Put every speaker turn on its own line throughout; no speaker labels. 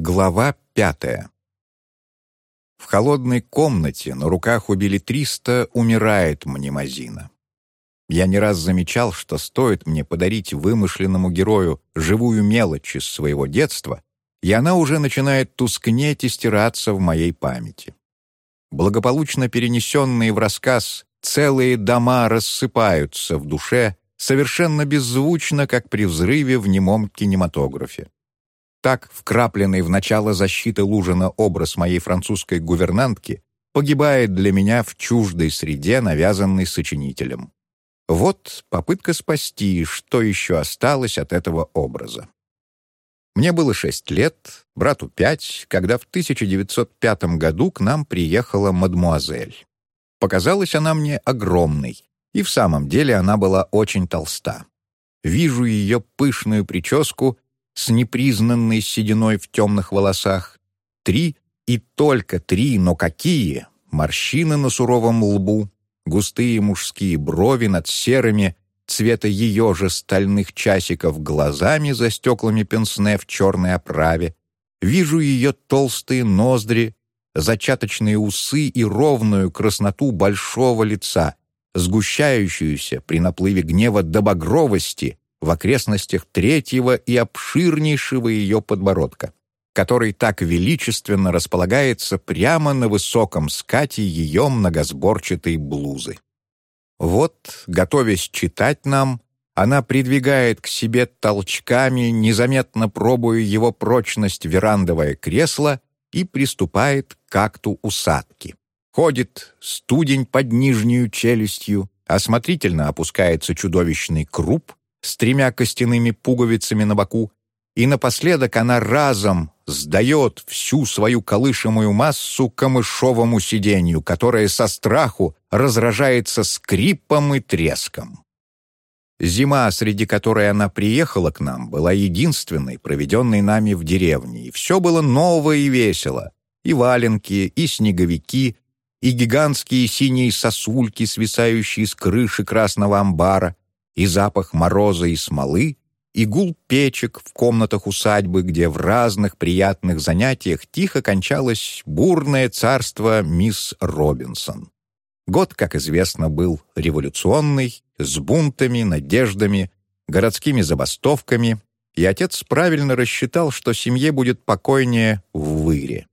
Глава пятая. В холодной комнате на руках у билетриста умирает мнемозина. Я не раз замечал, что стоит мне подарить вымышленному герою живую мелочь из своего детства, и она уже начинает тускнеть и стираться в моей памяти. Благополучно перенесенные в рассказ целые дома рассыпаются в душе совершенно беззвучно, как при взрыве в немом кинематографе. Так, вкрапленный в начало защиты Лужина образ моей французской гувернантки погибает для меня в чуждой среде, навязанной сочинителем. Вот попытка спасти, что еще осталось от этого образа. Мне было шесть лет, брату пять, когда в 1905 году к нам приехала мадмуазель. Показалась она мне огромной, и в самом деле она была очень толста. Вижу ее пышную прическу с непризнанной сединой в темных волосах. Три и только три, но какие! Морщины на суровом лбу, густые мужские брови над серыми, цвета ее же стальных часиков глазами за стеклами пенсне в черной оправе. Вижу ее толстые ноздри, зачаточные усы и ровную красноту большого лица, сгущающуюся при наплыве гнева до багровости в окрестностях третьего и обширнейшего ее подбородка, который так величественно располагается прямо на высоком скате ее многосборчатой блузы. Вот, готовясь читать нам, она придвигает к себе толчками, незаметно пробуя его прочность верандовое кресло и приступает к акту усадки. Ходит студень под нижнюю челюстью, осмотрительно опускается чудовищный круп с тремя костяными пуговицами на боку, и напоследок она разом сдает всю свою колышемую массу камышовому сиденью, которое со страху разражается скрипом и треском. Зима, среди которой она приехала к нам, была единственной, проведенной нами в деревне, и все было ново и весело. И валенки, и снеговики, и гигантские синие сосульки, свисающие с крыши красного амбара, и запах мороза и смолы, и гул печек в комнатах усадьбы, где в разных приятных занятиях тихо кончалось бурное царство мисс Робинсон. Год, как известно, был революционный, с бунтами, надеждами, городскими забастовками, и отец правильно рассчитал, что семье будет покойнее в выре.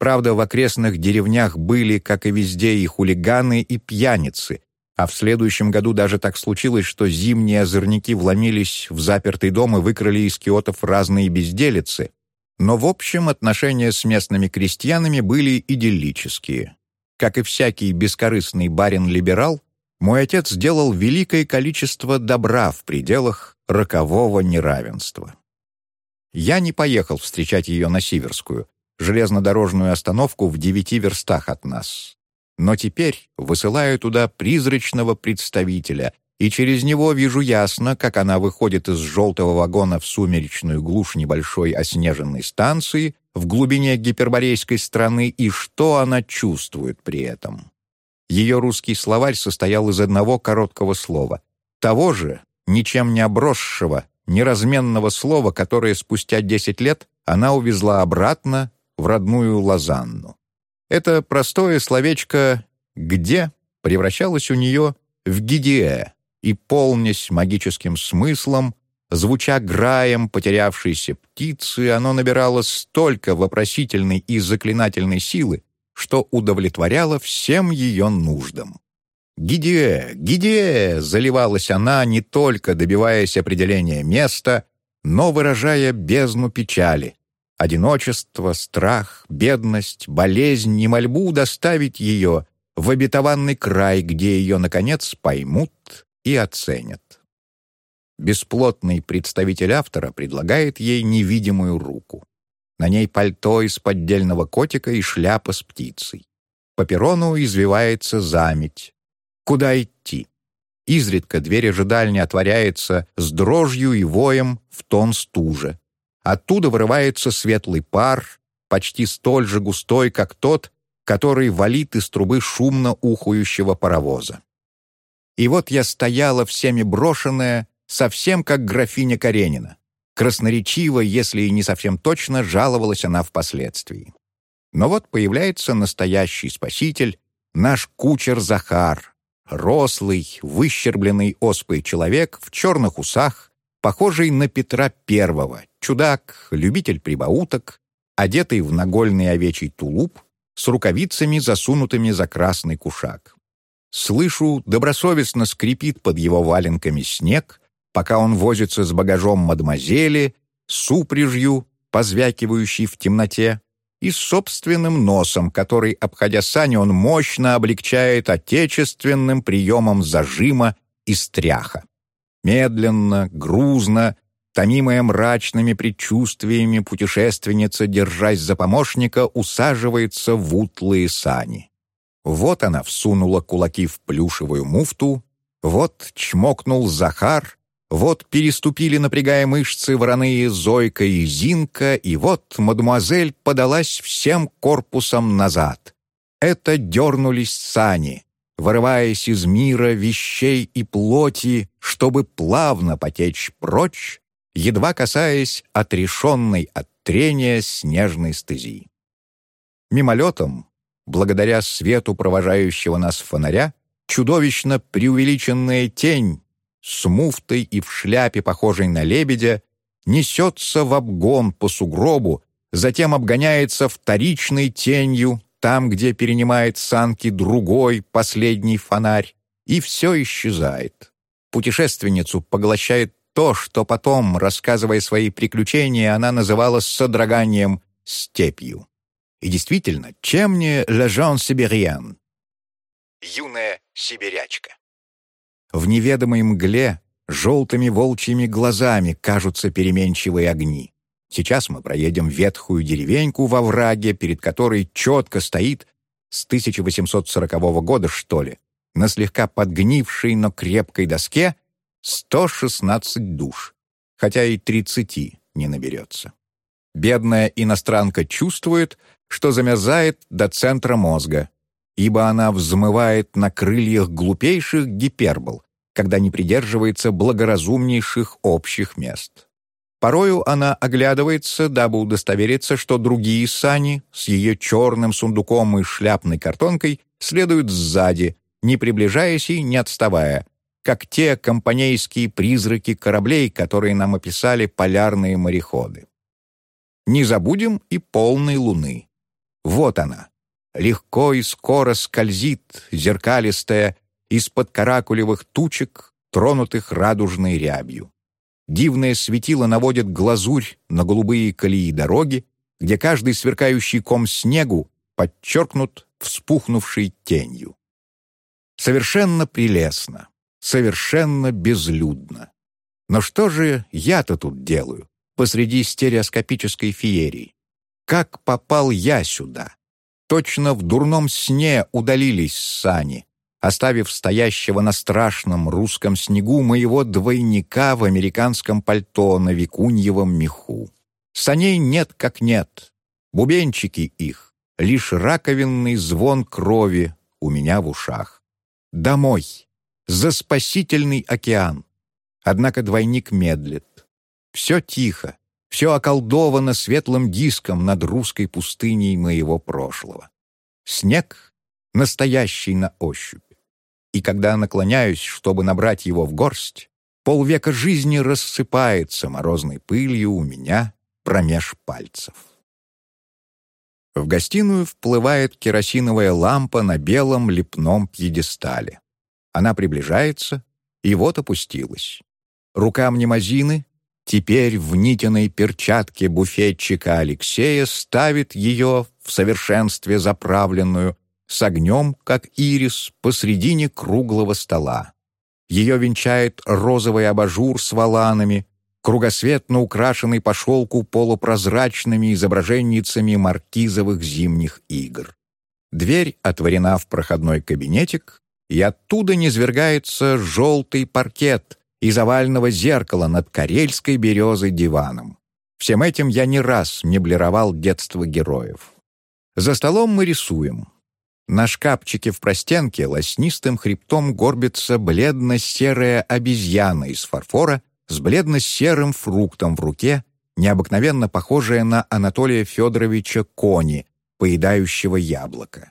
Правда, в окрестных деревнях были, как и везде, и хулиганы, и пьяницы, а в следующем году даже так случилось, что зимние озорники вломились в запертый дом и выкрали из киотов разные безделицы. Но в общем отношения с местными крестьянами были идиллические. Как и всякий бескорыстный барин-либерал, мой отец сделал великое количество добра в пределах рокового неравенства. Я не поехал встречать ее на Сиверскую, железнодорожную остановку в девяти верстах от нас но теперь высылаю туда призрачного представителя, и через него вижу ясно, как она выходит из желтого вагона в сумеречную глушь небольшой оснеженной станции в глубине гиперборейской страны и что она чувствует при этом. Ее русский словарь состоял из одного короткого слова, того же, ничем не обросшего, неразменного слова, которое спустя десять лет она увезла обратно в родную Лозанну. Это простое словечко «где» превращалось у нее в «гидея», и, полнясь магическим смыслом, звуча граем потерявшейся птицы, оно набирало столько вопросительной и заклинательной силы, что удовлетворяло всем ее нуждам. «Гидея! Гидея!» — заливалась она, не только добиваясь определения места, но выражая бездну печали, Одиночество, страх, бедность, болезнь и мольбу доставить ее в обетованный край, где ее, наконец, поймут и оценят. Бесплотный представитель автора предлагает ей невидимую руку. На ней пальто из поддельного котика и шляпа с птицей. По перрону извивается заметь. Куда идти? Изредка дверь ожидальни отворяется с дрожью и воем в тон стужа. Оттуда вырывается светлый пар, почти столь же густой, как тот, который валит из трубы шумно ухующего паровоза. И вот я стояла всеми брошенная, совсем как графиня Каренина. Красноречиво, если и не совсем точно, жаловалась она впоследствии. Но вот появляется настоящий спаситель, наш кучер Захар, рослый, выщербленный оспой человек в черных усах, похожий на Петра Первого, чудак, любитель прибауток, одетый в нагольный овечий тулуп, с рукавицами, засунутыми за красный кушак. Слышу, добросовестно скрипит под его валенками снег, пока он возится с багажом мадемуазели, с упряжью, позвякивающей в темноте, и с собственным носом, который, обходя сани, он мощно облегчает отечественным приемом зажима и стряха. Медленно, грузно, томимая мрачными предчувствиями, путешественница, держась за помощника, усаживается в утлые сани. Вот она всунула кулаки в плюшевую муфту, вот чмокнул Захар, вот переступили, напрягая мышцы, вороные Зойка и Зинка, и вот мадемуазель подалась всем корпусом назад. Это дернулись сани, вырываясь из мира вещей и плоти, чтобы плавно потечь прочь, едва касаясь отрешенной от трения снежной стези. Мимолетом, благодаря свету провожающего нас фонаря, чудовищно преувеличенная тень с муфтой и в шляпе, похожей на лебедя, несется в обгон по сугробу, затем обгоняется вторичной тенью, там, где перенимает санки другой, последний фонарь, и все исчезает. Путешественницу поглощает то, что потом, рассказывая свои приключения, она называла содроганием «степью». И действительно, чем не «le jeune sibérien» — «юная сибирячка». В неведомой мгле желтыми волчьими глазами кажутся переменчивые огни. Сейчас мы проедем ветхую деревеньку во враге, перед которой четко стоит с 1840 года, что ли, на слегка подгнившей, но крепкой доске 116 душ, хотя и 30 не наберется. Бедная иностранка чувствует, что замерзает до центра мозга, ибо она взмывает на крыльях глупейших гипербол, когда не придерживается благоразумнейших общих мест. Порою она оглядывается, дабы удостовериться, что другие сани с ее черным сундуком и шляпной картонкой следуют сзади, не приближаясь и не отставая, как те компанейские призраки кораблей, которые нам описали полярные мореходы. Не забудем и полной луны. Вот она, легко и скоро скользит, зеркалистая, из-под каракулевых тучек, тронутых радужной рябью. Дивное светило наводит глазурь на голубые колеи дороги, где каждый сверкающий ком снегу подчеркнут вспухнувшей тенью. Совершенно прелестно, совершенно безлюдно. Но что же я-то тут делаю посреди стереоскопической феерии? Как попал я сюда? Точно в дурном сне удалились сани, оставив стоящего на страшном русском снегу моего двойника в американском пальто на викуньевом меху. Саней нет как нет. Бубенчики их — лишь раковинный звон крови у меня в ушах. Домой, за спасительный океан. Однако двойник медлит. Все тихо, все околдовано светлым диском над русской пустыней моего прошлого. Снег — настоящий на ощупь. И когда наклоняюсь, чтобы набрать его в горсть, полвека жизни рассыпается морозной пылью у меня промеж пальцев. В гостиную вплывает керосиновая лампа на белом лепном пьедестале. Она приближается, и вот опустилась. Рука мнемозины, теперь в нитиной перчатке буфетчика Алексея, ставит ее в совершенстве заправленную с огнем, как ирис, посредине круглого стола. Ее венчает розовый абажур с валанами, кругосветно украшенный по шелку полупрозрачными изображенницами маркизовых зимних игр. Дверь отворена в проходной кабинетик, и оттуда низвергается желтый паркет из овального зеркала над карельской березой диваном. Всем этим я не раз меблировал детство героев. За столом мы рисуем. На шкафчике в простенке лоснистым хребтом горбится бледно-серая обезьяна из фарфора с бледно-серым фруктом в руке, необыкновенно похожая на Анатолия Федоровича Кони, поедающего яблоко.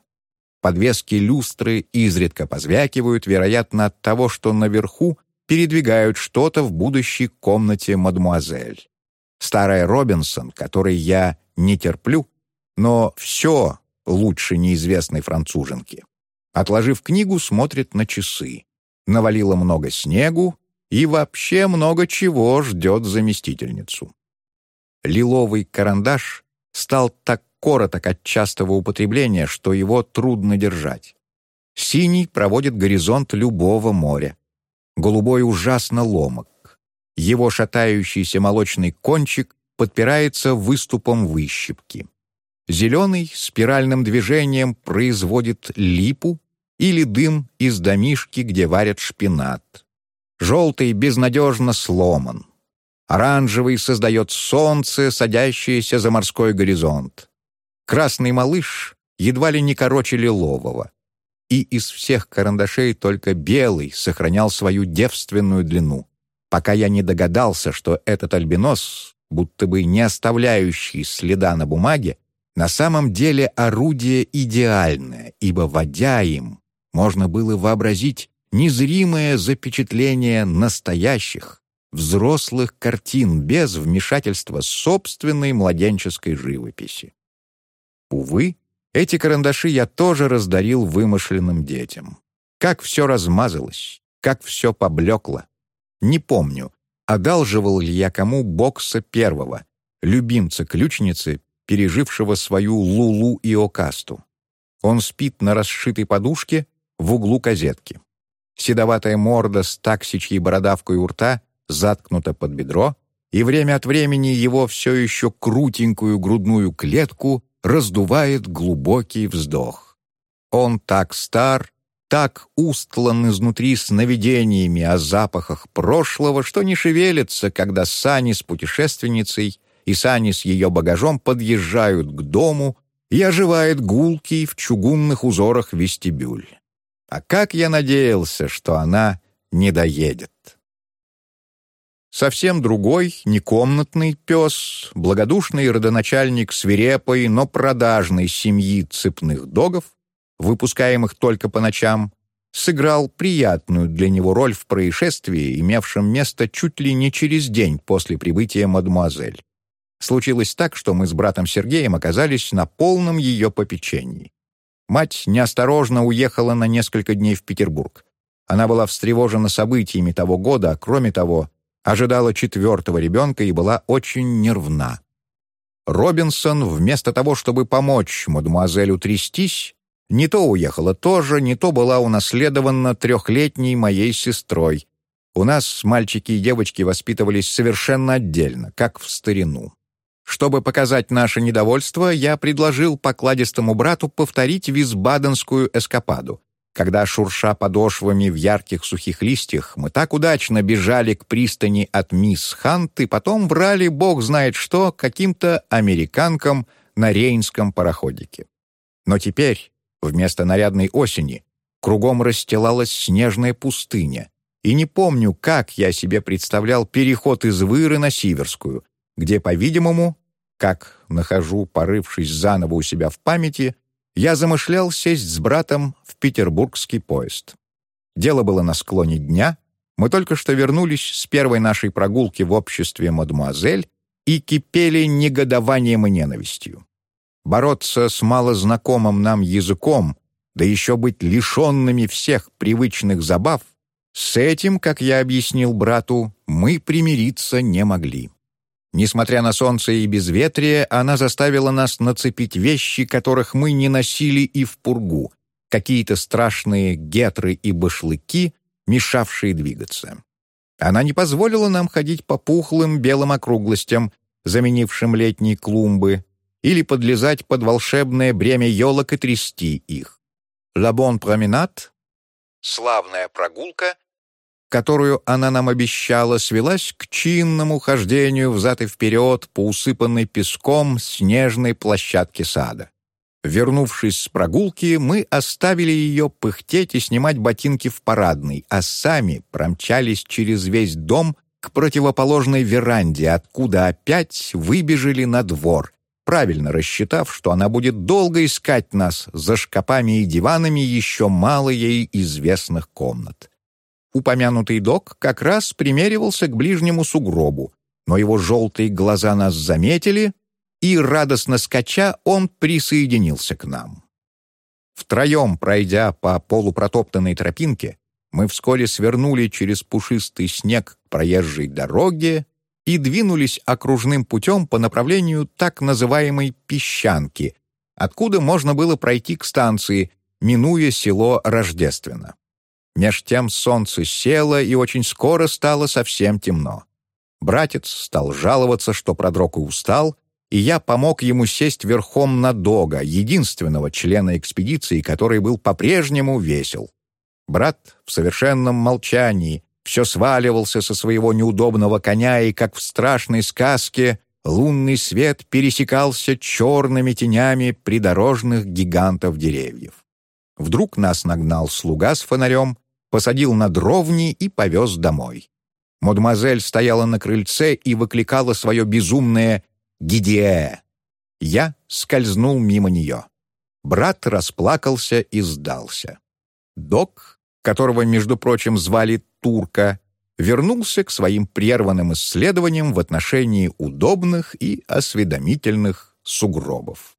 Подвески люстры изредка позвякивают, вероятно, от того, что наверху передвигают что-то в будущей комнате мадмуазель. Старая Робинсон, которой я не терплю, но все лучше неизвестной француженки. Отложив книгу, смотрит на часы. Навалило много снегу и вообще много чего ждет заместительницу. Лиловый карандаш стал так короток от частого употребления, что его трудно держать. Синий проводит горизонт любого моря. Голубой ужасно ломок. Его шатающийся молочный кончик подпирается выступом выщипки. Зеленый спиральным движением производит липу или дым из домишки, где варят шпинат. Желтый безнадежно сломан. Оранжевый создает солнце, садящееся за морской горизонт. Красный малыш едва ли не короче лилового. И из всех карандашей только белый сохранял свою девственную длину, пока я не догадался, что этот альбинос, будто бы не оставляющий следа на бумаге, на самом деле орудие идеальное, ибо, водя им, можно было вообразить незримое запечатление настоящих, взрослых картин без вмешательства собственной младенческой живописи. Увы, эти карандаши я тоже раздарил вымышленным детям. Как все размазалось, как все поблекло. Не помню, одалживал ли я кому бокса первого, любимца ключницы, пережившего свою Лулу и Окасту. Он спит на расшитой подушке в углу козетки. Седоватая морда с таксичьей бородавкой у рта заткнута под бедро, и время от времени его все еще крутенькую грудную клетку раздувает глубокий вздох. Он так стар, так устлан изнутри сновидениями о запахах прошлого, что не шевелится, когда сани с путешественницей и сани с ее багажом подъезжают к дому и оживает гулкий в чугунных узорах вестибюль. А как я надеялся, что она не доедет. Совсем другой, некомнатный пес, благодушный родоначальник свирепой, но продажной семьи цепных догов, выпускаемых только по ночам, сыграл приятную для него роль в происшествии, имевшем место чуть ли не через день после прибытия мадемуазель. Случилось так, что мы с братом Сергеем оказались на полном ее попечении. Мать неосторожно уехала на несколько дней в Петербург. Она была встревожена событиями того года, а кроме того, ожидала четвертого ребенка и была очень нервна. Робинсон, вместо того, чтобы помочь мадемуазелю трястись, не то уехала тоже, не то была унаследована трехлетней моей сестрой. У нас мальчики и девочки воспитывались совершенно отдельно, как в старину. Чтобы показать наше недовольство, я предложил покладистому брату повторить визбаденскую эскападу, когда, шурша подошвами в ярких сухих листьях, мы так удачно бежали к пристани от мисс Хант и потом врали бог знает что каким-то американкам на рейнском пароходике. Но теперь, вместо нарядной осени, кругом расстилалась снежная пустыня, и не помню, как я себе представлял переход из Выры на Сиверскую, где, по-видимому, как нахожу, порывшись заново у себя в памяти, я замышлял сесть с братом в петербургский поезд. Дело было на склоне дня, мы только что вернулись с первой нашей прогулки в обществе мадемуазель и кипели негодованием и ненавистью. Бороться с малознакомым нам языком, да еще быть лишенными всех привычных забав, с этим, как я объяснил брату, мы примириться не могли. Несмотря на солнце и безветрие, она заставила нас нацепить вещи, которых мы не носили и в пургу, какие-то страшные гетры и башлыки, мешавшие двигаться. Она не позволила нам ходить по пухлым белым округлостям, заменившим летние клумбы, или подлезать под волшебное бремя елок и трясти их. «La bonne promenade» — «Славная прогулка» которую она нам обещала, свелась к чинному хождению взад и вперед по усыпанной песком снежной площадке сада. Вернувшись с прогулки, мы оставили ее пыхтеть и снимать ботинки в парадной, а сами промчались через весь дом к противоположной веранде, откуда опять выбежали на двор, правильно рассчитав, что она будет долго искать нас за шкапами и диванами еще мало ей известных комнат. Упомянутый док как раз примеривался к ближнему сугробу, но его желтые глаза нас заметили, и, радостно скача, он присоединился к нам. Втроем, пройдя по полупротоптанной тропинке, мы вскоре свернули через пушистый снег к проезжей дороге и двинулись окружным путем по направлению так называемой «песчанки», откуда можно было пройти к станции, минуя село Рождественно. Меж тем солнце село, и очень скоро стало совсем темно. Братец стал жаловаться, что продрог и устал, и я помог ему сесть верхом на Дога, единственного члена экспедиции, который был по-прежнему весел. Брат в совершенном молчании все сваливался со своего неудобного коня, и, как в страшной сказке, лунный свет пересекался черными тенями придорожных гигантов деревьев. Вдруг нас нагнал слуга с фонарем, посадил на дровни и повез домой. Мадемуазель стояла на крыльце и выкликала свое безумное «Гидие!». Я скользнул мимо нее. Брат расплакался и сдался. Док которого, между прочим, звали Турка, вернулся к своим прерванным исследованиям в отношении удобных и осведомительных сугробов.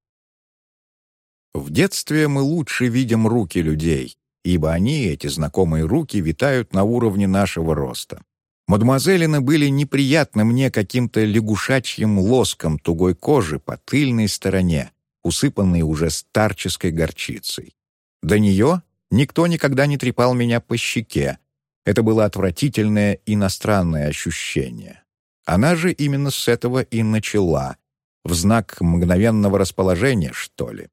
В детстве мы лучше видим руки людей, ибо они, эти знакомые руки, витают на уровне нашего роста. Мадемуазелины были неприятны мне каким-то лягушачьим лоском тугой кожи по тыльной стороне, усыпанной уже старческой горчицей. До нее Никто никогда не трепал меня по щеке. Это было отвратительное иностранное ощущение. Она же именно с этого и начала. В знак мгновенного расположения, что ли.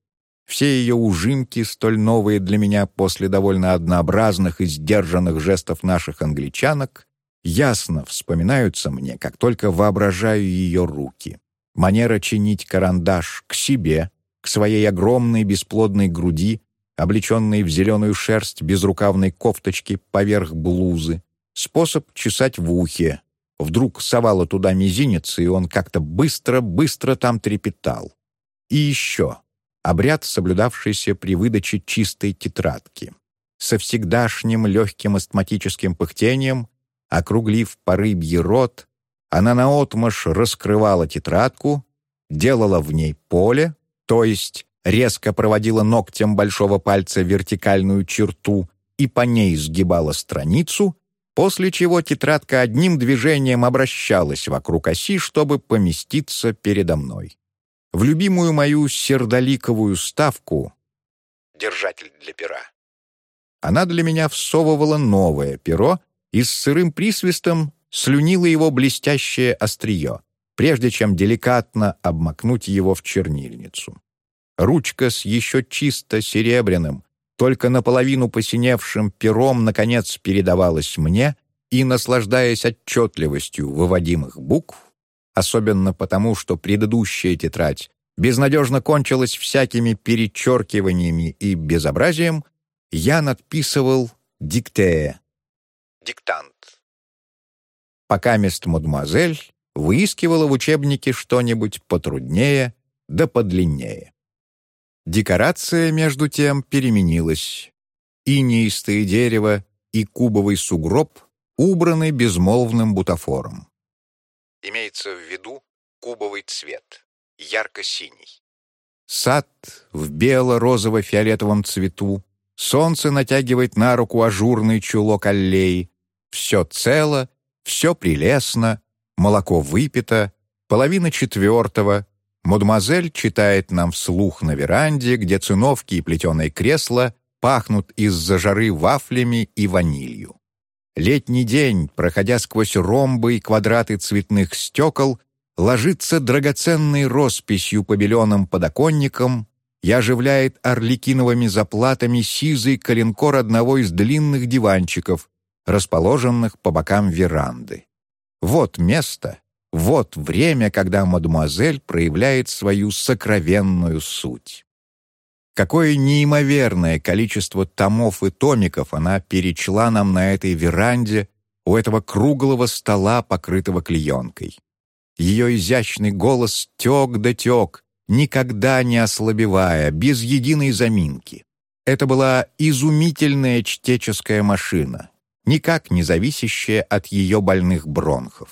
Все ее ужимки, столь новые для меня после довольно однообразных и сдержанных жестов наших англичанок, ясно вспоминаются мне, как только воображаю ее руки. Манера чинить карандаш к себе, к своей огромной бесплодной груди, облеченные в зеленую шерсть безрукавной кофточки поверх блузы, способ чесать в ухе. Вдруг совала туда мизинец, и он как-то быстро-быстро там трепетал. И еще обряд, соблюдавшийся при выдаче чистой тетрадки. Со всегдашним легким астматическим пыхтением, округлив по рыбье рот, она наотмашь раскрывала тетрадку, делала в ней поле, то есть резко проводила ногтем большого пальца вертикальную черту и по ней сгибала страницу, после чего тетрадка одним движением обращалась вокруг оси, чтобы поместиться передо мной. В любимую мою сердоликовую ставку «Держатель для пера» она для меня всовывала новое перо и с сырым присвистом слюнила его блестящее острие, прежде чем деликатно обмакнуть его в чернильницу. Ручка с еще чисто серебряным, только наполовину посиневшим пером, наконец, передавалась мне, и, наслаждаясь отчетливостью выводимых букв, особенно потому, что предыдущая тетрадь безнадежно кончилась всякими перечеркиваниями и безобразием, я надписывал «диктея» — «диктант». Пока мест мадемуазель выискивала в учебнике что-нибудь потруднее да подлиннее. Декорация, между тем, переменилась. Инеистое дерево и кубовый сугроб убраны безмолвным бутафором. Имеется в виду кубовый цвет, ярко-синий. Сад в бело-розово-фиолетовом цвету, солнце натягивает на руку ажурный чулок аллеи. Все цело, все прелестно, молоко выпито, половина четвертого, Мадемуазель читает нам вслух на веранде, где циновки и плетеные кресла пахнут из-за жары вафлями и ванилью. Летний день, проходя сквозь ромбы и квадраты цветных стекол, ложится драгоценной росписью по беленым подоконникам и оживляет орликиновыми заплатами сизый коленкор одного из длинных диванчиков, расположенных по бокам веранды. Вот место, вот время, когда мадемуазель проявляет свою сокровенную суть. Какое неимоверное количество томов и томиков она перечла нам на этой веранде, у этого круглого стола, покрытого клеенкой. Ее изящный голос тек да тек, никогда не ослабевая, без единой заминки. Это была изумительная чтеческая машина, никак не зависящая от ее больных бронхов.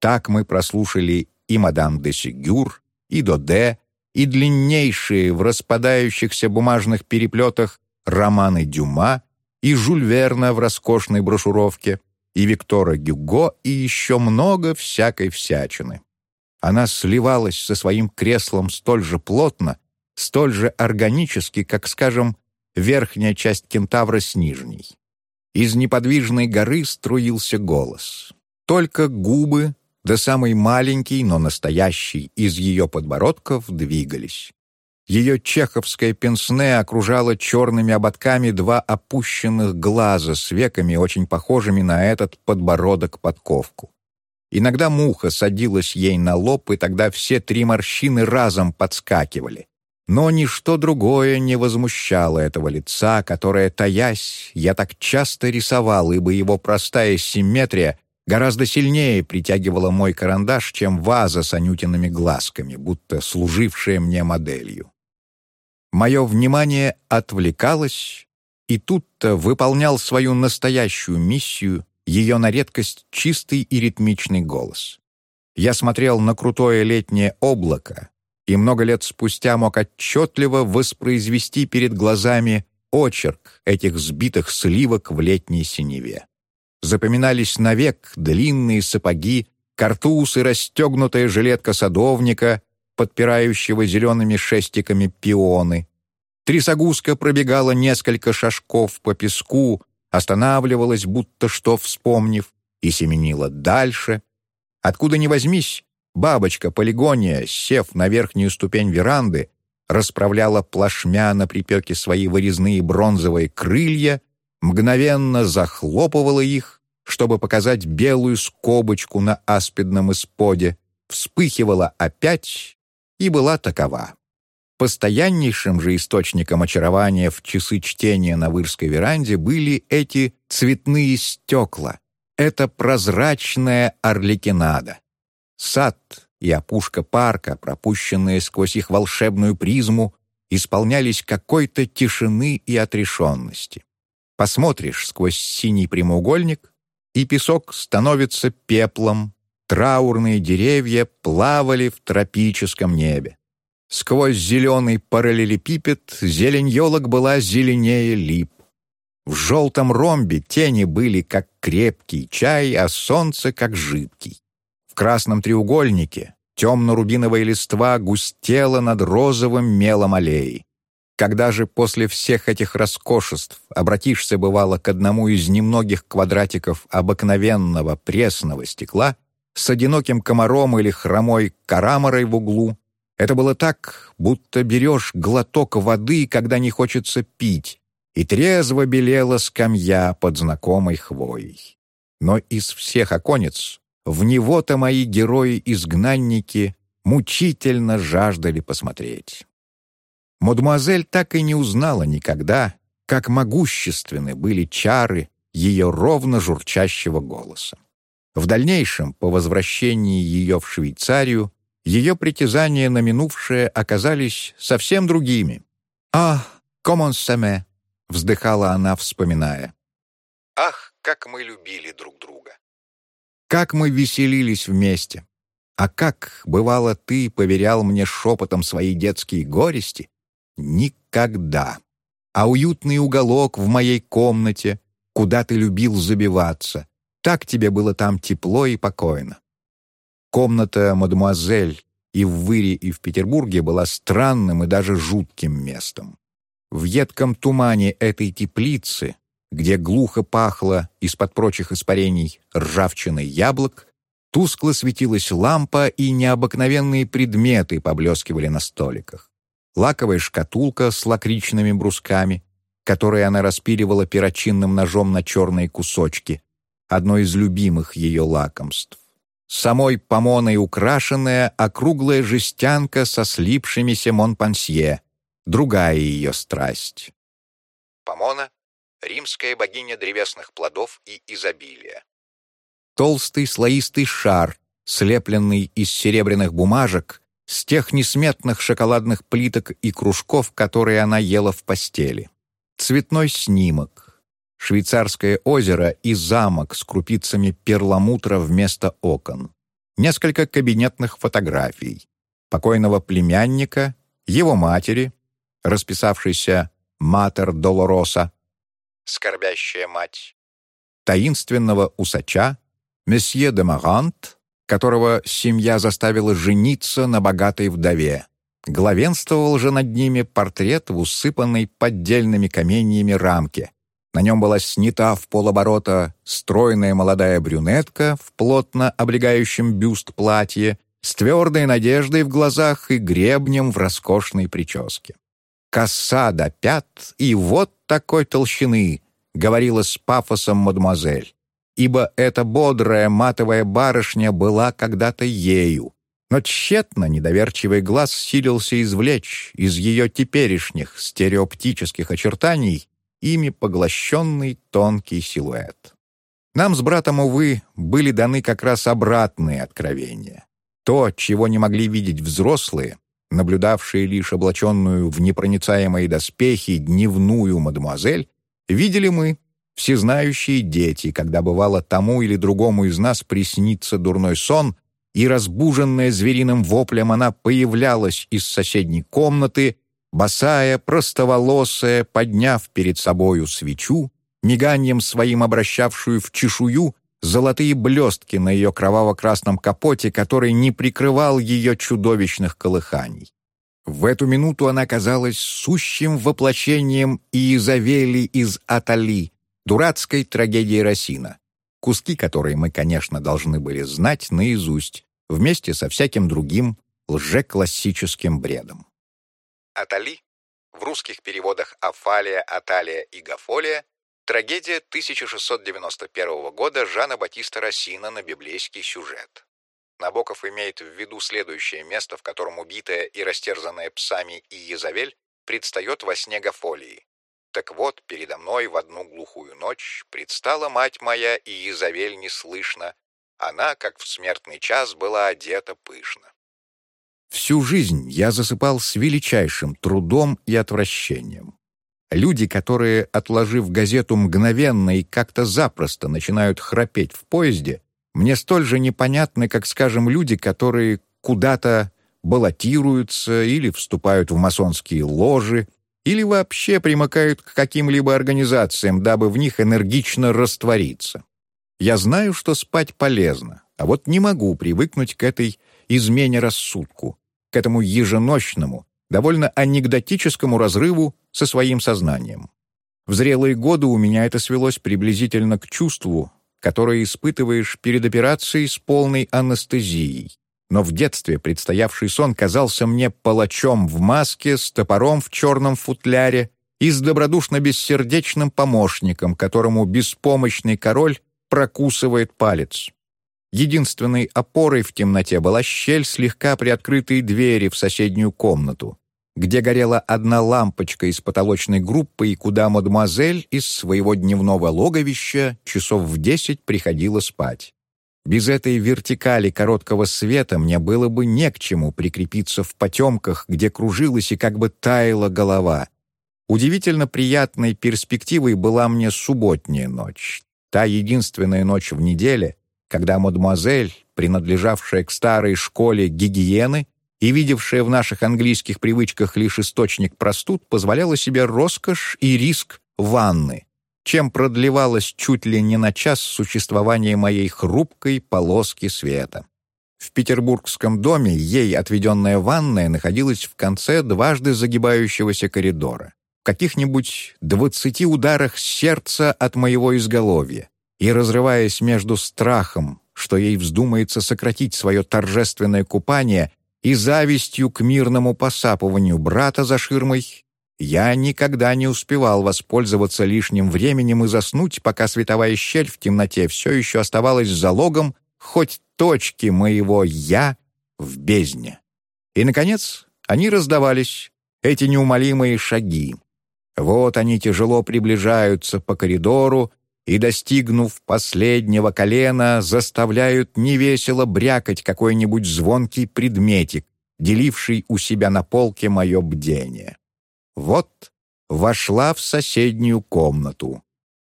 Так мы прослушали и мадам де Сигюр, и Доде, и длиннейшие в распадающихся бумажных переплетах романы Дюма, и Жюль Верна в роскошной брошюровке, и Виктора Гюго, и еще много всякой всячины. Она сливалась со своим креслом столь же плотно, столь же органически, как, скажем, верхняя часть кентавра с нижней. Из неподвижной горы струился голос. Только губы, да самый маленький, но настоящий, из ее подбородков двигались. Ее чеховское пенсне окружало черными ободками два опущенных глаза с веками, очень похожими на этот подбородок-подковку. Иногда муха садилась ей на лоб, и тогда все три морщины разом подскакивали. Но ничто другое не возмущало этого лица, которое, таясь, я так часто рисовал, ибо его простая симметрия гораздо сильнее притягивала мой карандаш, чем ваза с анютиными глазками, будто служившая мне моделью. Мое внимание отвлекалось, и тут-то выполнял свою настоящую миссию ее на редкость чистый и ритмичный голос. Я смотрел на крутое летнее облако, и много лет спустя мог отчетливо воспроизвести перед глазами очерк этих сбитых сливок в летней синеве. Запоминались навек длинные сапоги, картуз и расстегнутая жилетка садовника, подпирающего зелеными шестиками пионы. Трясогузка пробегала несколько шажков по песку, останавливалась, будто что вспомнив, и семенила дальше. Откуда ни возьмись, бабочка Полигония, сев на верхнюю ступень веранды, расправляла плашмя на припеке свои вырезные бронзовые крылья, мгновенно захлопывала их, чтобы показать белую скобочку на аспидном исподе, вспыхивала опять и была такова. Постояннейшим же источником очарования в часы чтения на Вырской веранде были эти цветные стекла, эта прозрачная орликинада. Сад и опушка парка, пропущенные сквозь их волшебную призму, исполнялись какой-то тишины и отрешенности. Посмотришь сквозь синий прямоугольник, и песок становится пеплом, Траурные деревья плавали в тропическом небе. Сквозь зеленый параллелепипед зелень елок была зеленее лип. В желтом ромбе тени были как крепкий чай, а солнце как жидкий. В красном треугольнике темно-рубиновая листва густела над розовым мелом аллеи. Когда же после всех этих роскошеств обратишься, бывало, к одному из немногих квадратиков обыкновенного пресного стекла, с одиноким комаром или хромой караморой в углу. Это было так, будто берешь глоток воды, когда не хочется пить, и трезво белела скамья под знакомой хвоей. Но из всех оконец в него-то мои герои-изгнанники мучительно жаждали посмотреть. Мадемуазель так и не узнала никогда, как могущественны были чары ее ровно журчащего голоса. В дальнейшем, по возвращении ее в Швейцарию, ее притязания на минувшее оказались совсем другими. «Ах, комон саме!» — вздыхала она, вспоминая. «Ах, как мы любили друг друга! Как мы веселились вместе! А как, бывало, ты поверял мне шепотом свои детские горести? Никогда! А уютный уголок в моей комнате, куда ты любил забиваться, так тебе было там тепло и покойно. Комната мадемуазель и в Выре, и в Петербурге была странным и даже жутким местом. В едком тумане этой теплицы, где глухо пахло из-под прочих испарений ржавчиной яблок, тускло светилась лампа, и необыкновенные предметы поблескивали на столиках. Лаковая шкатулка с лакричными брусками, которые она распиливала перочинным ножом на черные кусочки, одно из любимых ее лакомств. Самой помоной украшенная округлая жестянка со слипшимися монпансье, другая ее страсть. Помона — римская богиня древесных плодов и изобилия. толстый слоистый шар, слепленный из серебряных бумажек, с тех несметных шоколадных плиток и кружков, которые она ела в постели. Цветной снимок. Швейцарское озеро и замок с крупицами перламутра вместо окон. Несколько кабинетных фотографий. Покойного племянника, его матери, расписавшейся «Матер Долороса», «Скорбящая мать», таинственного усача, месье де Марант, которого семья заставила жениться на богатой вдове. Главенствовал же над ними портрет в усыпанной поддельными каменьями рамке. На нем была снята в полоборота стройная молодая брюнетка в плотно облегающем бюст платье с твердой надеждой в глазах и гребнем в роскошной прическе. Коса до пят и вот такой толщины, говорила с пафосом мадемуазель, ибо эта бодрая матовая барышня была когда-то ею. Но тщетно недоверчивый глаз силился извлечь из ее теперешних стереоптических очертаний ими поглощенный тонкий силуэт. Нам с братом, увы, были даны как раз обратные откровения. То, чего не могли видеть взрослые, наблюдавшие лишь облаченную в непроницаемые доспехи дневную мадемуазель, видели мы, всезнающие дети, когда бывало тому или другому из нас приснится дурной сон, и, разбуженная звериным воплем, она появлялась из соседней комнаты, босая, простоволосая, подняв перед собою свечу, миганием своим обращавшую в чешую золотые блестки на ее кроваво-красном капоте, который не прикрывал ее чудовищных колыханий. В эту минуту она казалась сущим воплощением Иезавели из Атали, дурацкой трагедии Росина, куски которой мы, конечно, должны были знать наизусть, вместе со всяким другим лжеклассическим бредом. Атали в русских переводах Афалия, Аталия и Гафолия трагедия 1691 года Жана Батиста Рассина на библейский сюжет. Набоков имеет в виду следующее место, в котором убитая и растерзанная псами Иезавель предстает во сне Гафолии. Так вот, передо мной в одну глухую ночь предстала мать моя, и Иезавель неслышно. Она, как в смертный час, была одета пышно. Всю жизнь я засыпал с величайшим трудом и отвращением. Люди, которые, отложив газету мгновенно и как-то запросто начинают храпеть в поезде, мне столь же непонятны, как, скажем, люди, которые куда-то баллотируются или вступают в масонские ложи, или вообще примыкают к каким-либо организациям, дабы в них энергично раствориться. Я знаю, что спать полезно, а вот не могу привыкнуть к этой измене рассудку, к этому еженочному, довольно анекдотическому разрыву со своим сознанием. В зрелые годы у меня это свелось приблизительно к чувству, которое испытываешь перед операцией с полной анестезией. Но в детстве предстоявший сон казался мне палачом в маске с топором в черном футляре и с добродушно-бессердечным помощником, которому беспомощный король прокусывает палец. Единственной опорой в темноте была щель слегка приоткрытой двери в соседнюю комнату где горела одна лампочка из потолочной группы и куда мадемуазель из своего дневного логовища часов в десять приходила спать. Без этой вертикали короткого света мне было бы не к чему прикрепиться в потемках, где кружилась и как бы таяла голова. Удивительно приятной перспективой была мне субботняя ночь. Та единственная ночь в неделе, когда мадемуазель, принадлежавшая к старой школе гигиены, и видевшая в наших английских привычках лишь источник простуд, позволяла себе роскошь и риск ванны, чем продлевалось чуть ли не на час существование моей хрупкой полоски света. В петербургском доме ей отведенная ванная находилась в конце дважды загибающегося коридора, в каких-нибудь двадцати ударах сердца от моего изголовья, и, разрываясь между страхом, что ей вздумается сократить свое торжественное купание и завистью к мирному посапыванию брата за ширмой, я никогда не успевал воспользоваться лишним временем и заснуть, пока световая щель в темноте все еще оставалась залогом хоть точки моего «я» в бездне. И, наконец, они раздавались, эти неумолимые шаги. Вот они тяжело приближаются по коридору, и, достигнув последнего колена, заставляют невесело брякать какой-нибудь звонкий предметик, деливший у себя на полке мое бдение. Вот вошла в соседнюю комнату.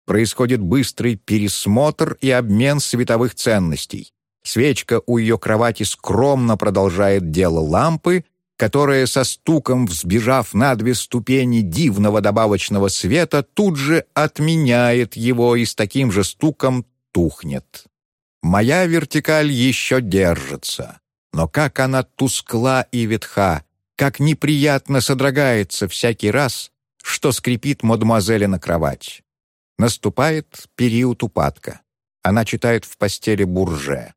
Происходит быстрый пересмотр и обмен световых ценностей. Свечка у ее кровати скромно продолжает дело лампы, которая со стуком, взбежав на две ступени дивного добавочного света, тут же отменяет его и с таким же стуком тухнет. Моя вертикаль еще держится, но как она тускла и ветха, как неприятно содрогается всякий раз, что скрипит мадемуазеля на кровать. Наступает период упадка. Она читает в постели бурже.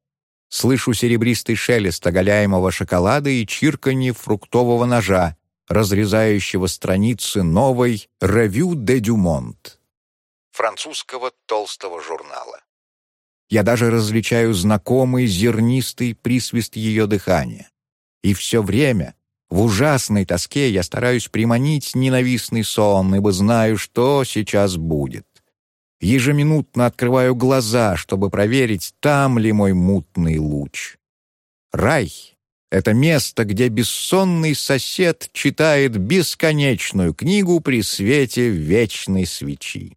Слышу серебристый шелест оголяемого шоколада и чирканье фруктового ножа, разрезающего страницы новой «Ревю де Дюмонт» французского толстого журнала. Я даже различаю знакомый зернистый присвист ее дыхания. И все время, в ужасной тоске, я стараюсь приманить ненавистный сон, ибо знаю, что сейчас будет. Ежеминутно открываю глаза, чтобы проверить, там ли мой мутный луч. Рай — это место, где бессонный сосед читает бесконечную книгу при свете вечной свечи.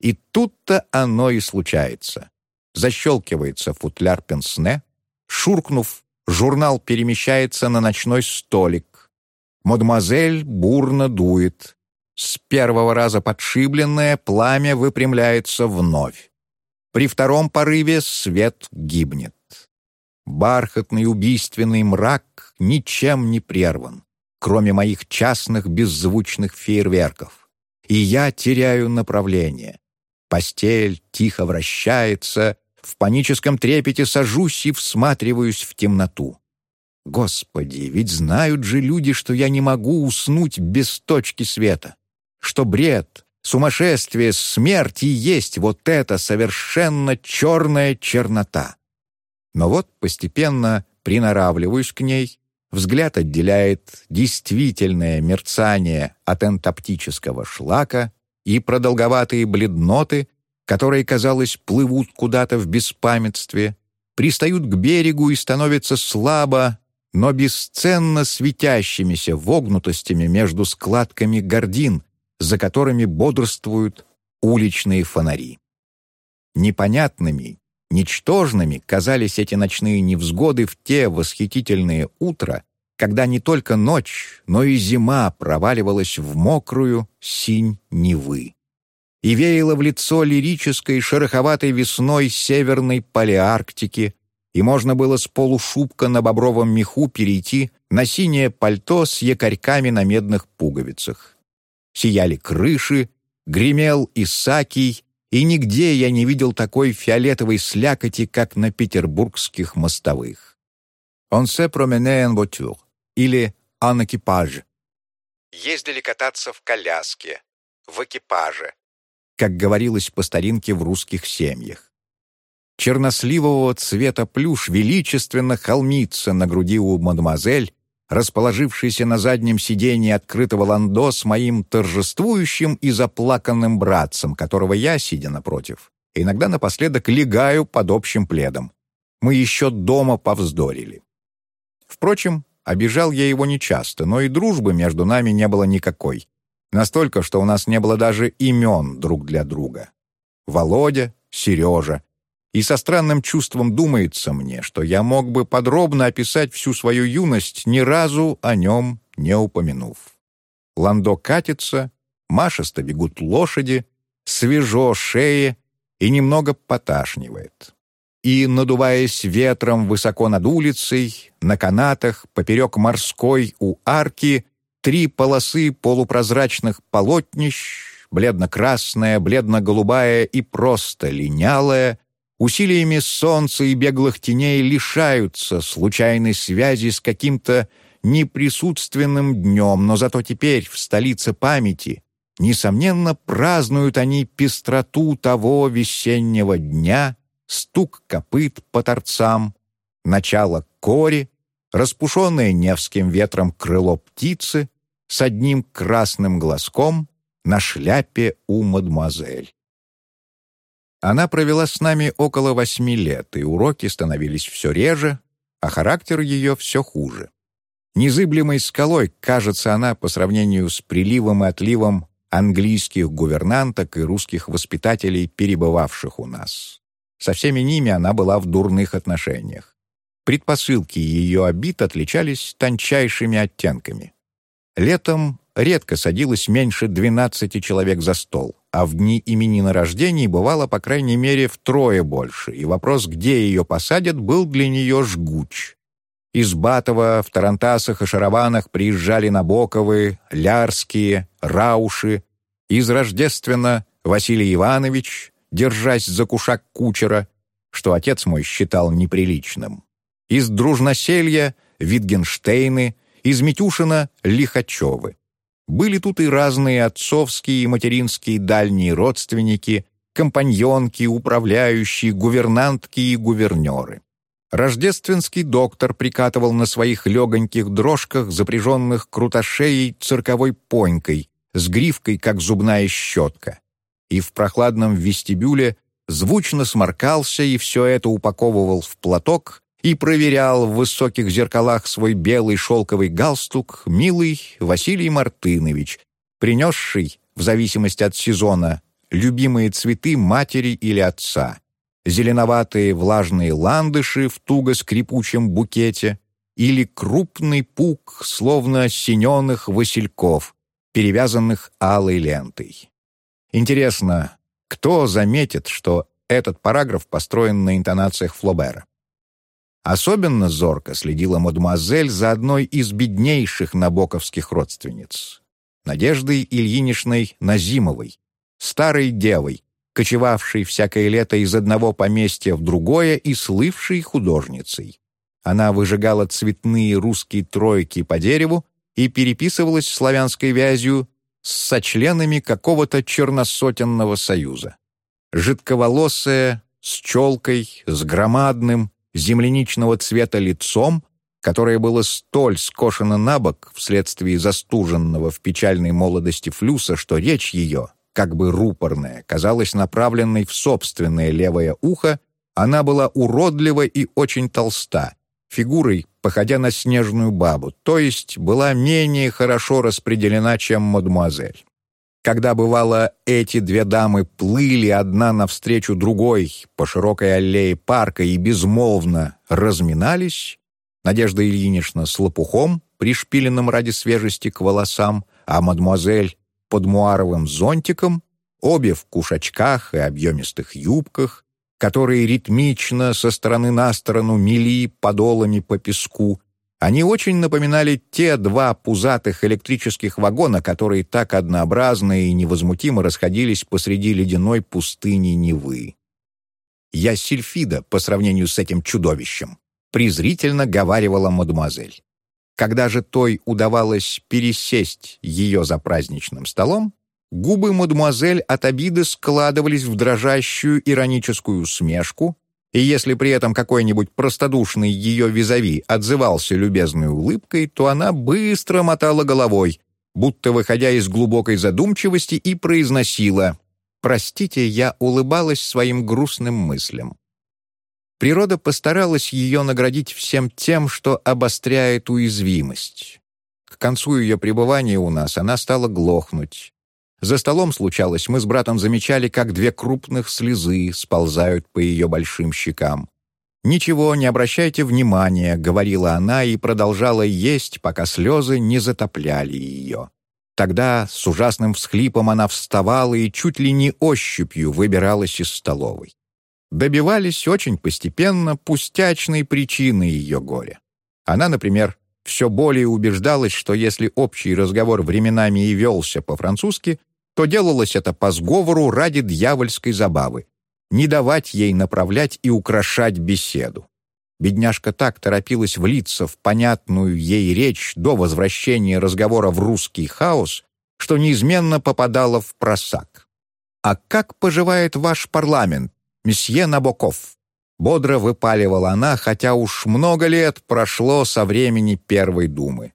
И тут-то оно и случается. Защелкивается футляр пенсне, шуркнув, журнал перемещается на ночной столик. Мадемуазель бурно дует, с первого раза подшибленное пламя выпрямляется вновь. При втором порыве свет гибнет. Бархатный убийственный мрак ничем не прерван, кроме моих частных беззвучных фейерверков. И я теряю направление. Постель тихо вращается, в паническом трепете сажусь и всматриваюсь в темноту. Господи, ведь знают же люди, что я не могу уснуть без точки света что бред, сумасшествие, смерть и есть вот эта совершенно черная чернота. Но вот постепенно приноравливаюсь к ней, взгляд отделяет действительное мерцание от энтоптического шлака и продолговатые бледноты, которые, казалось, плывут куда-то в беспамятстве, пристают к берегу и становятся слабо, но бесценно светящимися вогнутостями между складками гордин, за которыми бодрствуют уличные фонари. Непонятными, ничтожными казались эти ночные невзгоды в те восхитительные утра, когда не только ночь, но и зима проваливалась в мокрую синь Невы. И веяло в лицо лирической шероховатой весной северной палеарктики, и можно было с полушубка на бобровом меху перейти на синее пальто с якорьками на медных пуговицах сияли крыши, гремел Исакий, и нигде я не видел такой фиолетовой слякоти, как на петербургских мостовых. «On se promenait en voiture» или «en équipage». Ездили кататься в коляске, в экипаже, как говорилось по старинке в русских семьях. Черносливого цвета плюш величественно холмится на груди у мадемуазель, расположившийся на заднем сиденье открытого ландо с моим торжествующим и заплаканным братцем, которого я, сидя напротив, иногда напоследок легаю под общим пледом. Мы еще дома повздорили. Впрочем, обижал я его нечасто, но и дружбы между нами не было никакой. Настолько, что у нас не было даже имен друг для друга. Володя, Сережа, и со странным чувством думается мне, что я мог бы подробно описать всю свою юность, ни разу о нем не упомянув. Ландо катится, машисто бегут лошади, свежо шее и немного поташнивает. И, надуваясь ветром высоко над улицей, на канатах, поперек морской у арки, три полосы полупрозрачных полотнищ, бледно-красная, бледно-голубая и просто линялая, усилиями солнца и беглых теней лишаются случайной связи с каким-то неприсутственным днем, но зато теперь в столице памяти, несомненно, празднуют они пестроту того весеннего дня, стук копыт по торцам, начало кори, распушенное Невским ветром крыло птицы с одним красным глазком на шляпе у мадемуазель. Она провела с нами около восьми лет, и уроки становились все реже, а характер ее все хуже. Незыблемой скалой кажется она по сравнению с приливом и отливом английских гувернанток и русских воспитателей, перебывавших у нас. Со всеми ними она была в дурных отношениях. Предпосылки ее обид отличались тончайшими оттенками. Летом редко садилось меньше 12 человек за стол, а в дни именина рождений бывало, по крайней мере, втрое больше, и вопрос, где ее посадят, был для нее жгуч. Из Батова в Тарантасах и Шарованах приезжали Набоковы, Лярские, Рауши. Из Рождествена Василий Иванович, держась за кушак кучера, что отец мой считал неприличным. Из Дружноселья — Витгенштейны, из Митюшина — Лихачевы. Были тут и разные отцовские и материнские дальние родственники, компаньонки, управляющие, гувернантки и гувернеры. Рождественский доктор прикатывал на своих легоньких дрожках, запряженных крутошеей цирковой понькой, с гривкой, как зубная щетка. И в прохладном вестибюле звучно сморкался и все это упаковывал в платок и проверял в высоких зеркалах свой белый шелковый галстук милый Василий Мартынович, принесший, в зависимости от сезона, любимые цветы матери или отца, зеленоватые влажные ландыши в туго скрипучем букете или крупный пук, словно синеных васильков, перевязанных алой лентой. Интересно, кто заметит, что этот параграф построен на интонациях Флобера? Особенно зорко следила мадемуазель за одной из беднейших набоковских родственниц — Надеждой Ильиничной Назимовой, старой девой, кочевавшей всякое лето из одного поместья в другое и слывшей художницей. Она выжигала цветные русские тройки по дереву и переписывалась славянской вязью с сочленами какого-то черносотенного союза. Жидковолосая, с челкой, с громадным, земляничного цвета лицом, которое было столь скошено на бок вследствие застуженного в печальной молодости флюса, что речь ее, как бы рупорная, казалась направленной в собственное левое ухо, она была уродлива и очень толста, фигурой, походя на снежную бабу, то есть была менее хорошо распределена, чем мадемуазель. Когда, бывало, эти две дамы плыли одна навстречу другой по широкой аллее парка и безмолвно разминались, Надежда Ильинична с лопухом, пришпиленным ради свежести к волосам, а мадемуазель под муаровым зонтиком, обе в кушачках и объемистых юбках, которые ритмично со стороны на сторону мели подолами по песку, они очень напоминали те два пузатых электрических вагона, которые так однообразно и невозмутимо расходились посреди ледяной пустыни Невы. «Я сильфида по сравнению с этим чудовищем», — презрительно говаривала мадемуазель. Когда же той удавалось пересесть ее за праздничным столом, губы мадемуазель от обиды складывались в дрожащую ироническую усмешку, и если при этом какой-нибудь простодушный ее визави отзывался любезной улыбкой, то она быстро мотала головой, будто выходя из глубокой задумчивости, и произносила «Простите, я улыбалась своим грустным мыслям». Природа постаралась ее наградить всем тем, что обостряет уязвимость. К концу ее пребывания у нас она стала глохнуть, за столом случалось, мы с братом замечали, как две крупных слезы сползают по ее большим щекам. «Ничего, не обращайте внимания», — говорила она и продолжала есть, пока слезы не затопляли ее. Тогда с ужасным всхлипом она вставала и чуть ли не ощупью выбиралась из столовой. Добивались очень постепенно пустячной причины ее горя. Она, например, все более убеждалась, что если общий разговор временами и велся по-французски, то делалось это по сговору ради дьявольской забавы, не давать ей направлять и украшать беседу. Бедняжка так торопилась влиться в понятную ей речь до возвращения разговора в русский хаос, что неизменно попадала в просак. «А как поживает ваш парламент, месье Набоков?» Бодро выпаливала она, хотя уж много лет прошло со времени Первой Думы.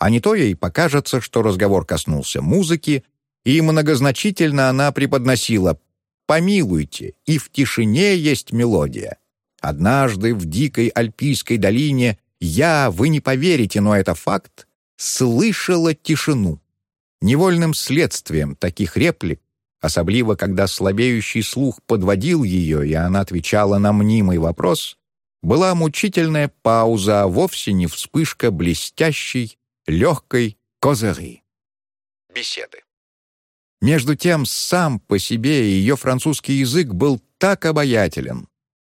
А не то ей покажется, что разговор коснулся музыки, и многозначительно она преподносила помилуйте, и в тишине есть мелодия. Однажды в дикой альпийской долине я, вы не поверите, но это факт, слышала тишину. Невольным следствием таких реплик, особливо когда слабеющий слух подводил ее, и она отвечала на мнимый вопрос, была мучительная пауза, а вовсе не вспышка блестящей, легкой козыри. Беседы. Между тем, сам по себе ее французский язык был так обаятелен.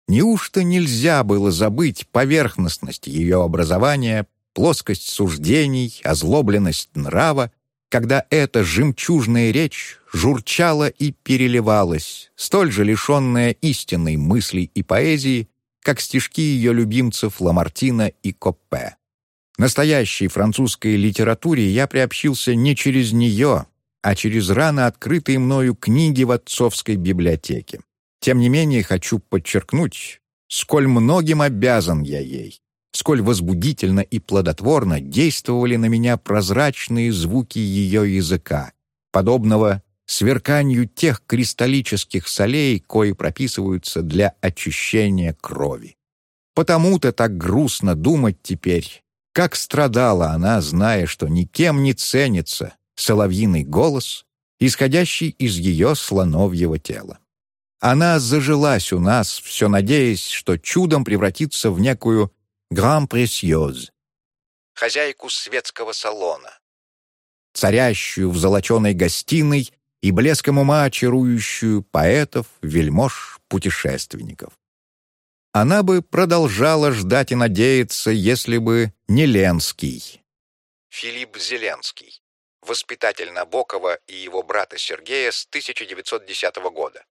Неужто нельзя было забыть поверхностность ее образования, плоскость суждений, озлобленность нрава, когда эта жемчужная речь журчала и переливалась, столь же лишенная истинной мысли и поэзии, как стишки ее любимцев Ламартина и Коппе. Настоящей французской литературе я приобщился не через нее, а через рано открытые мною книги в отцовской библиотеке. Тем не менее, хочу подчеркнуть, сколь многим обязан я ей сколь возбудительно и плодотворно действовали на меня прозрачные звуки ее языка, подобного сверканию тех кристаллических солей, кои прописываются для очищения крови. Потому-то так грустно думать теперь, как страдала она, зная, что никем не ценится соловьиный голос, исходящий из ее слоновьего тела. Она зажилась у нас, все надеясь, что чудом превратится в некую гран пресьоз, хозяйку светского салона, царящую в золоченой гостиной и блеском ума очарующую поэтов, вельмож, путешественников. Она бы продолжала ждать и надеяться, если бы не Ленский. Филипп Зеленский, воспитатель Набокова и его брата Сергея с 1910 года.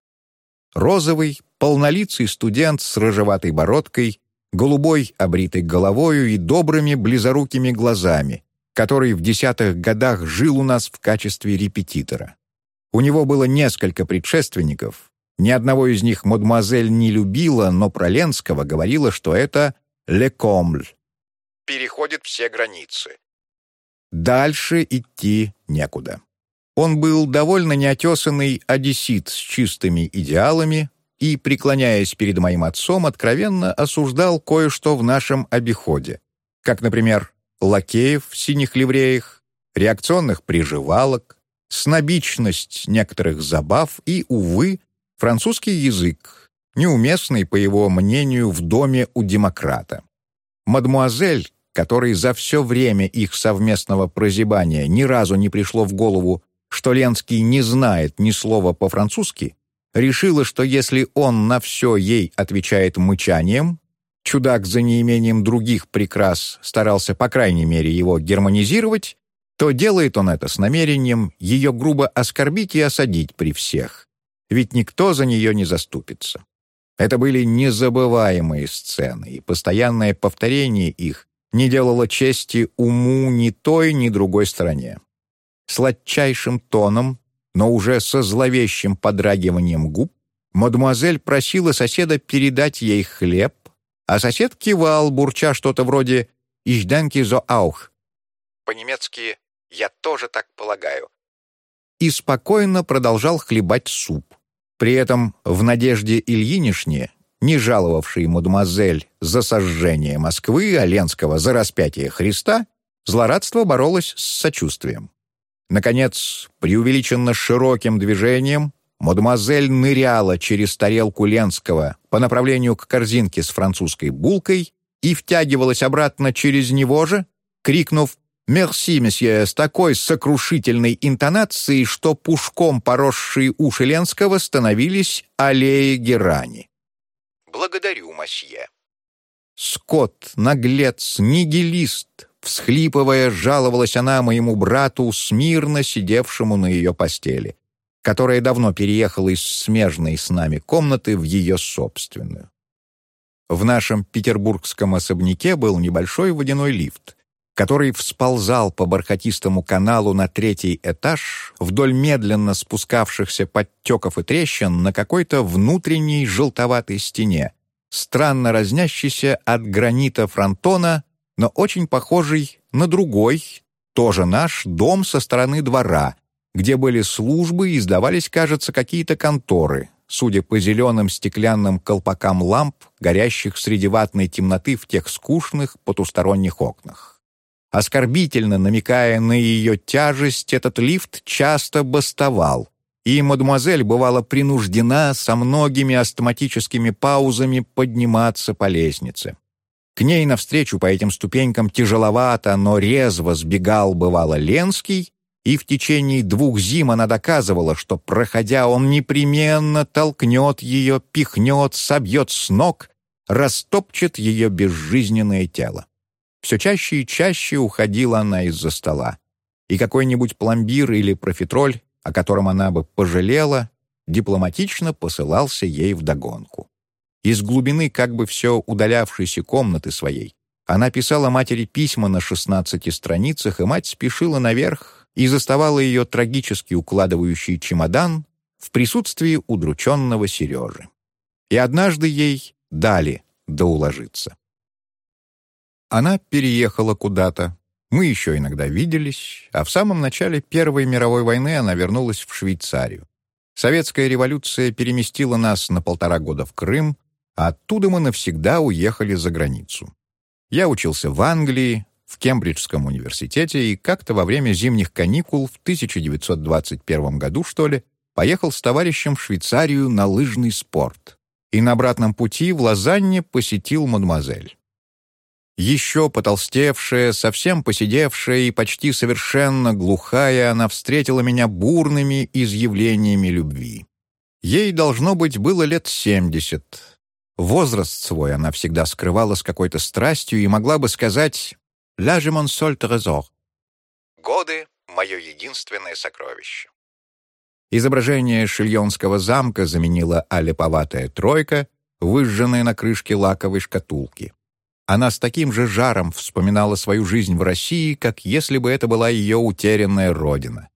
Розовый, полнолицый студент с рыжеватой бородкой голубой, обритой головою и добрыми близорукими глазами, который в десятых годах жил у нас в качестве репетитора. У него было несколько предшественников, ни одного из них мадемуазель не любила, но про Ленского говорила, что это «ле комль» — переходит все границы. Дальше идти некуда. Он был довольно неотесанный одессит с чистыми идеалами, и, преклоняясь перед моим отцом, откровенно осуждал кое-что в нашем обиходе, как, например, лакеев в синих ливреях, реакционных приживалок, снобичность некоторых забав и, увы, французский язык, неуместный, по его мнению, в доме у демократа. Мадмуазель, которой за все время их совместного прозябания ни разу не пришло в голову, что Ленский не знает ни слова по-французски, решила, что если он на все ей отвечает мычанием, чудак за неимением других прикрас старался, по крайней мере, его германизировать, то делает он это с намерением ее грубо оскорбить и осадить при всех. Ведь никто за нее не заступится. Это были незабываемые сцены, и постоянное повторение их не делало чести уму ни той, ни другой стороне. Сладчайшим тоном но уже со зловещим подрагиванием губ, мадемуазель просила соседа передать ей хлеб, а сосед кивал, бурча что-то вроде «Ich denke so auch». По-немецки «я тоже так полагаю». И спокойно продолжал хлебать суп. При этом в Надежде Ильинишне, не жаловавшей мадемуазель за сожжение Москвы, а Ленского за распятие Христа, злорадство боролось с сочувствием. Наконец, преувеличенно широким движением, мадемуазель ныряла через тарелку Ленского по направлению к корзинке с французской булкой и втягивалась обратно через него же, крикнув «Мерси, месье!» с такой сокрушительной интонацией, что пушком поросшие уши Ленского становились аллеи герани. «Благодарю, мосье». Скот, наглец, нигилист, Всхлипывая, жаловалась она моему брату, смирно сидевшему на ее постели, которая давно переехала из смежной с нами комнаты в ее собственную. В нашем петербургском особняке был небольшой водяной лифт, который всползал по бархатистому каналу на третий этаж вдоль медленно спускавшихся подтеков и трещин на какой-то внутренней желтоватой стене, странно разнящейся от гранита фронтона но очень похожий на другой, тоже наш, дом со стороны двора, где были службы и сдавались, кажется, какие-то конторы, судя по зеленым стеклянным колпакам ламп, горящих среди ватной темноты в тех скучных потусторонних окнах. Оскорбительно намекая на ее тяжесть, этот лифт часто бастовал, и мадемуазель бывала принуждена со многими астматическими паузами подниматься по лестнице. К ней навстречу по этим ступенькам тяжеловато, но резво сбегал бывало Ленский, и в течение двух зим она доказывала, что, проходя, он непременно толкнет ее, пихнет, собьет с ног, растопчет ее безжизненное тело. Все чаще и чаще уходила она из-за стола, и какой-нибудь пломбир или профитроль, о котором она бы пожалела, дипломатично посылался ей вдогонку. Из глубины как бы все удалявшейся комнаты своей она писала матери письма на 16 страницах, и мать спешила наверх и заставала ее трагически укладывающий чемодан в присутствии удрученного Сережи. И однажды ей дали доуложиться. Она переехала куда-то. Мы еще иногда виделись, а в самом начале Первой мировой войны она вернулась в Швейцарию. Советская революция переместила нас на полтора года в Крым, а оттуда мы навсегда уехали за границу. Я учился в Англии, в Кембриджском университете и как-то во время зимних каникул в 1921 году, что ли, поехал с товарищем в Швейцарию на лыжный спорт. И на обратном пути в Лозанне посетил мадемуазель. Еще потолстевшая, совсем посидевшая и почти совершенно глухая, она встретила меня бурными изъявлениями любви. Ей, должно быть, было лет семьдесят, Возраст свой она всегда скрывала с какой-то страстью и могла бы сказать «Ля mon seul trésor» — «Годы — мое единственное сокровище». Изображение Шильонского замка заменила алеповатая тройка, выжженная на крышке лаковой шкатулки. Она с таким же жаром вспоминала свою жизнь в России, как если бы это была ее утерянная родина.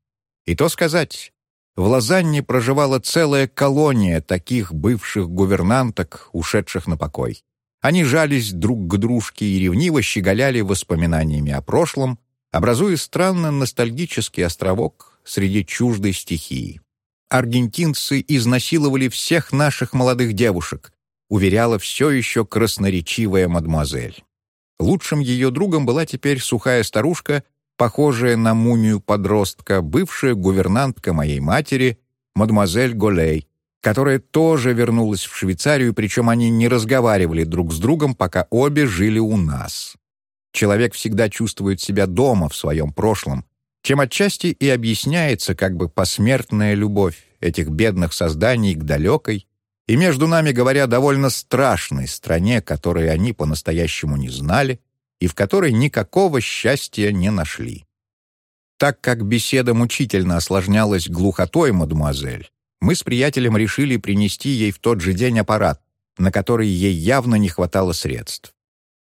И то сказать, в Лозанне проживала целая колония таких бывших гувернанток, ушедших на покой. Они жались друг к дружке и ревниво щеголяли воспоминаниями о прошлом, образуя странно ностальгический островок среди чуждой стихии. Аргентинцы изнасиловали всех наших молодых девушек, уверяла все еще красноречивая мадемуазель. Лучшим ее другом была теперь сухая старушка, похожая на мумию подростка, бывшая гувернантка моей матери, мадемуазель Голей, которая тоже вернулась в Швейцарию, причем они не разговаривали друг с другом, пока обе жили у нас. Человек всегда чувствует себя дома в своем прошлом, чем отчасти и объясняется как бы посмертная любовь этих бедных созданий к далекой и, между нами говоря, довольно страшной стране, которой они по-настоящему не знали, и в которой никакого счастья не нашли. Так как беседа мучительно осложнялась глухотой мадемуазель, мы с приятелем решили принести ей в тот же день аппарат, на который ей явно не хватало средств.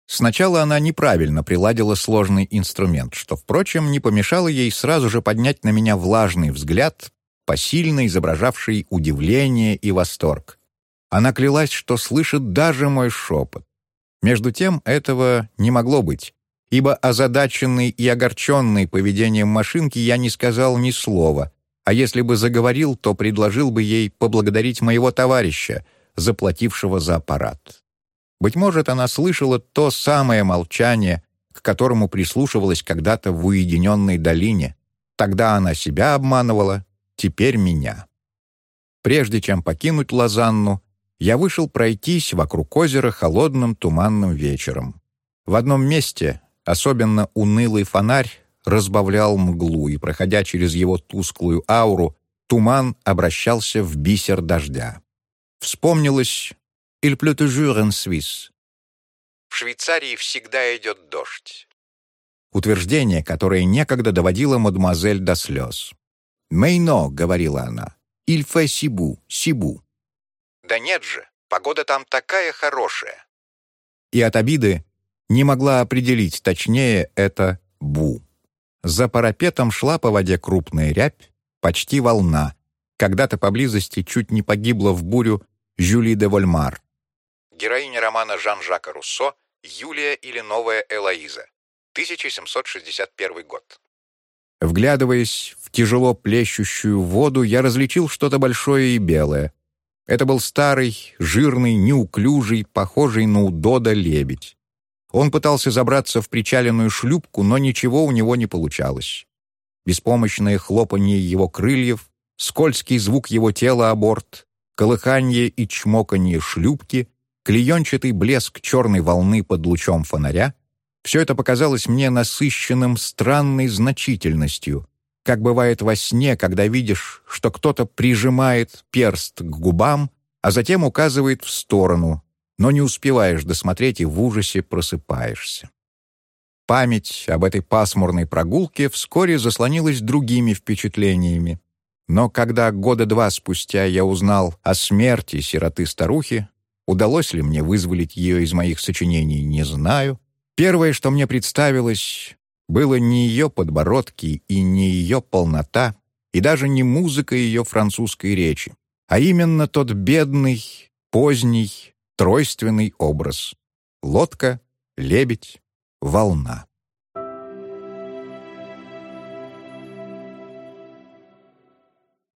Сначала она неправильно приладила сложный инструмент, что, впрочем, не помешало ей сразу же поднять на меня влажный взгляд, посильно изображавший удивление и восторг. Она клялась, что слышит даже мой шепот. Между тем этого не могло быть, ибо озадаченный и огорченный поведением машинки я не сказал ни слова, а если бы заговорил, то предложил бы ей поблагодарить моего товарища, заплатившего за аппарат. Быть может, она слышала то самое молчание, к которому прислушивалась когда-то в уединенной долине. Тогда она себя обманывала, теперь меня. Прежде чем покинуть Лозанну, я вышел пройтись вокруг озера холодным туманным вечером. В одном месте особенно унылый фонарь разбавлял мглу, и, проходя через его тусклую ауру, туман обращался в бисер дождя. Вспомнилось «Il pleut toujours en Suisse». В Швейцарии всегда идет дождь. Утверждение, которое некогда доводило мадемуазель до слез. «Мейно», — говорила она, — «il fait сибу, сибу». Да нет же, погода там такая хорошая. И от обиды не могла определить точнее это «бу». За парапетом шла по воде крупная рябь, почти волна. Когда-то поблизости чуть не погибла в бурю Жюли де Вольмар. Героиня романа Жан-Жака Руссо «Юлия или новая Элоиза», 1761 год. Вглядываясь в тяжело плещущую воду, я различил что-то большое и белое. Это был старый, жирный, неуклюжий, похожий на удода лебедь. Он пытался забраться в причаленную шлюпку, но ничего у него не получалось. Беспомощное хлопанье его крыльев, скользкий звук его тела о борт, колыханье и чмоканье шлюпки, клеенчатый блеск черной волны под лучом фонаря — все это показалось мне насыщенным странной значительностью, как бывает во сне, когда видишь, что кто-то прижимает перст к губам, а затем указывает в сторону, но не успеваешь досмотреть и в ужасе просыпаешься. Память об этой пасмурной прогулке вскоре заслонилась другими впечатлениями. Но когда года два спустя я узнал о смерти сироты-старухи, удалось ли мне вызволить ее из моих сочинений, не знаю. Первое, что мне представилось, было не ее подбородки и не ее полнота, и даже не музыка ее французской речи, а именно тот бедный, поздний, тройственный образ. Лодка, лебедь, волна.